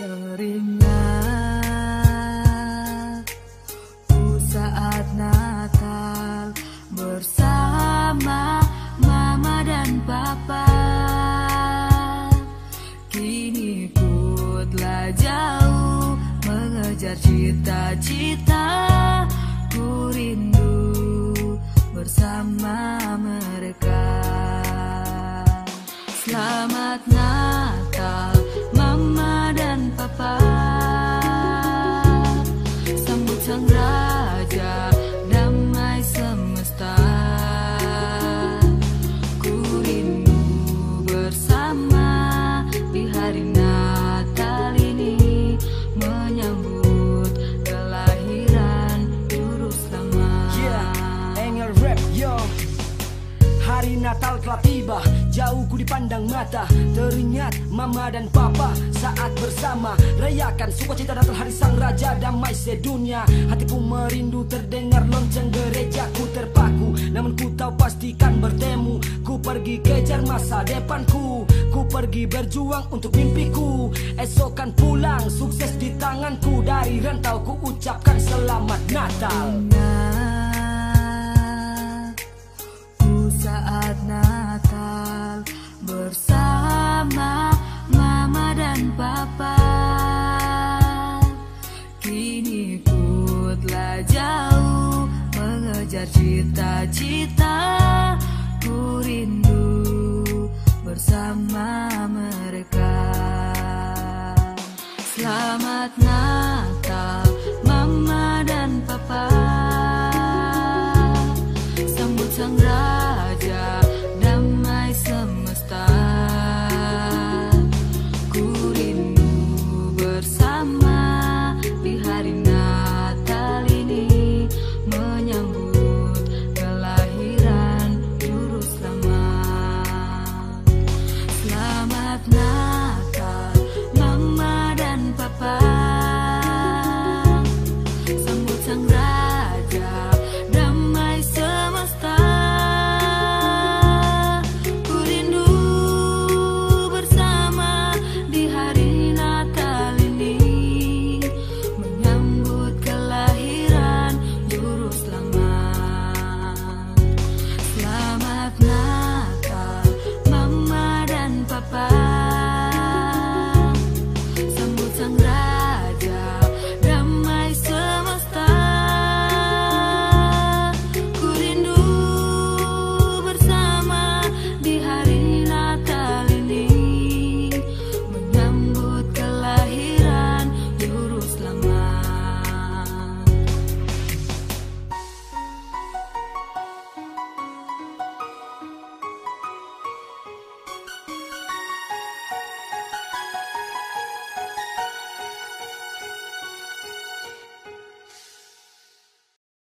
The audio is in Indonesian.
Teringat ku saat Natal bersama Mama dan Papa. Kini ku telah jauh mengejar cita-cita. Ku rindu bersama mereka. Selamat Natal dan Papa Sambut sang raja Hari Natal telah tiba. Jauh ku dipandang mata Teringat mama dan papa Saat bersama. Rayakan sukacita Natal hari sang raja Damai sedunia. Hatiku merindu terdengar lonceng gereja Ku terpaku. Namun ku tahu pastikan bertemu. Ku pergi kejar masa depanku. Ku pergi berjuang untuk mimpiku. Esokan pulang Sukses di tanganku. Dari rantau ku ucapkan selamat Natal bersama mama dan papa. Kini ku telah jauh mengejar cita-cita. Ku rindu bersama mereka. Selamat Natal mama dan papa. Sambut sang raja. bersama